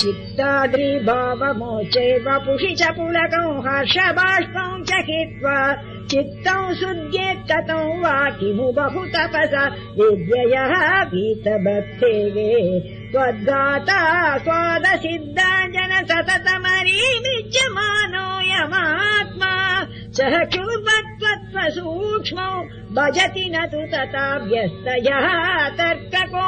चित्ताद्रीभावमो च वपुषि च पुलकौ हर्षबाष्पौ च हित्वा चित्तौ सुद्येत्ततौ वा किमु बहु तपसा विद्ययः भीतभक्तेगे त्वद्गाता स्वादसिद्धा सततमरीमिच्यमानोऽयमात्मा सः क्षुर्वत् सूक्ष्मौ भजति न तु तथा व्यस्तयः तर्को